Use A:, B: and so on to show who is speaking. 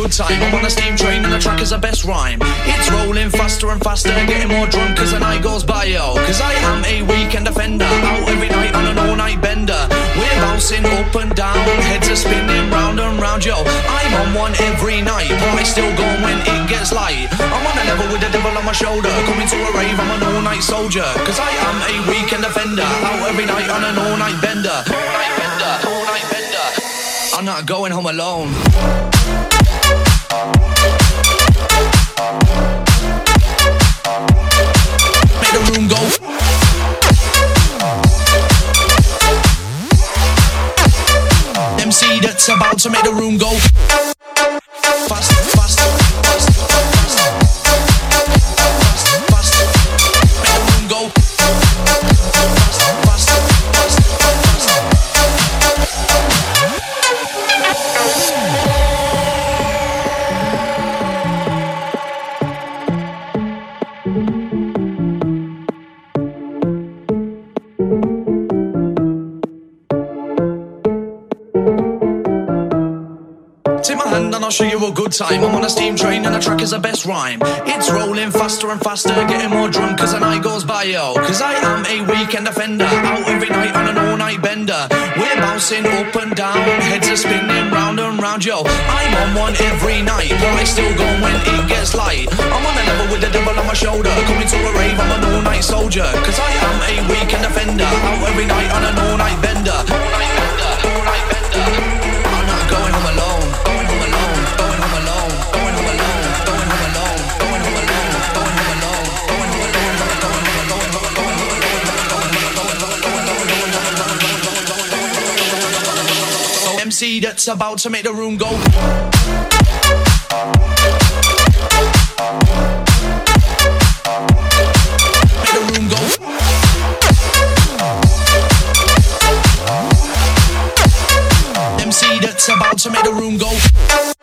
A: good time. I'm on a steam train and the track is the best rhyme. It's rolling faster and faster, getting more drunk as the night goes by, yo. Cause I am a weekend offender, out every night on an all night bender. We're bouncing up and down, heads are spinning round and round, yo. I'm on one every night, but I still go when it gets light. I'm on a level with the devil on my shoulder, coming to a rave, I'm an all night soldier. Cause I am a weekend offender, out every night on an all night bender. Not going home alone. Make the room go. MC that's about to make the room go. Fast, And I'll show you a good time. I'm on a steam train and the track is the best rhyme. It's rolling faster and faster, getting more drunk as the night goes by, yo. Cause I am a weekend offender, out every night on an all night bender. We're bouncing up and down, heads are spinning round and round, yo. I'm on one every night, but I still go when it gets light. I'm on a level with the devil on my shoulder, coming to a rave, I'm an all night soldier. Cause I am a weekend offender, MC that's about to make the room go. Make the room go. MC that's about to make the room go.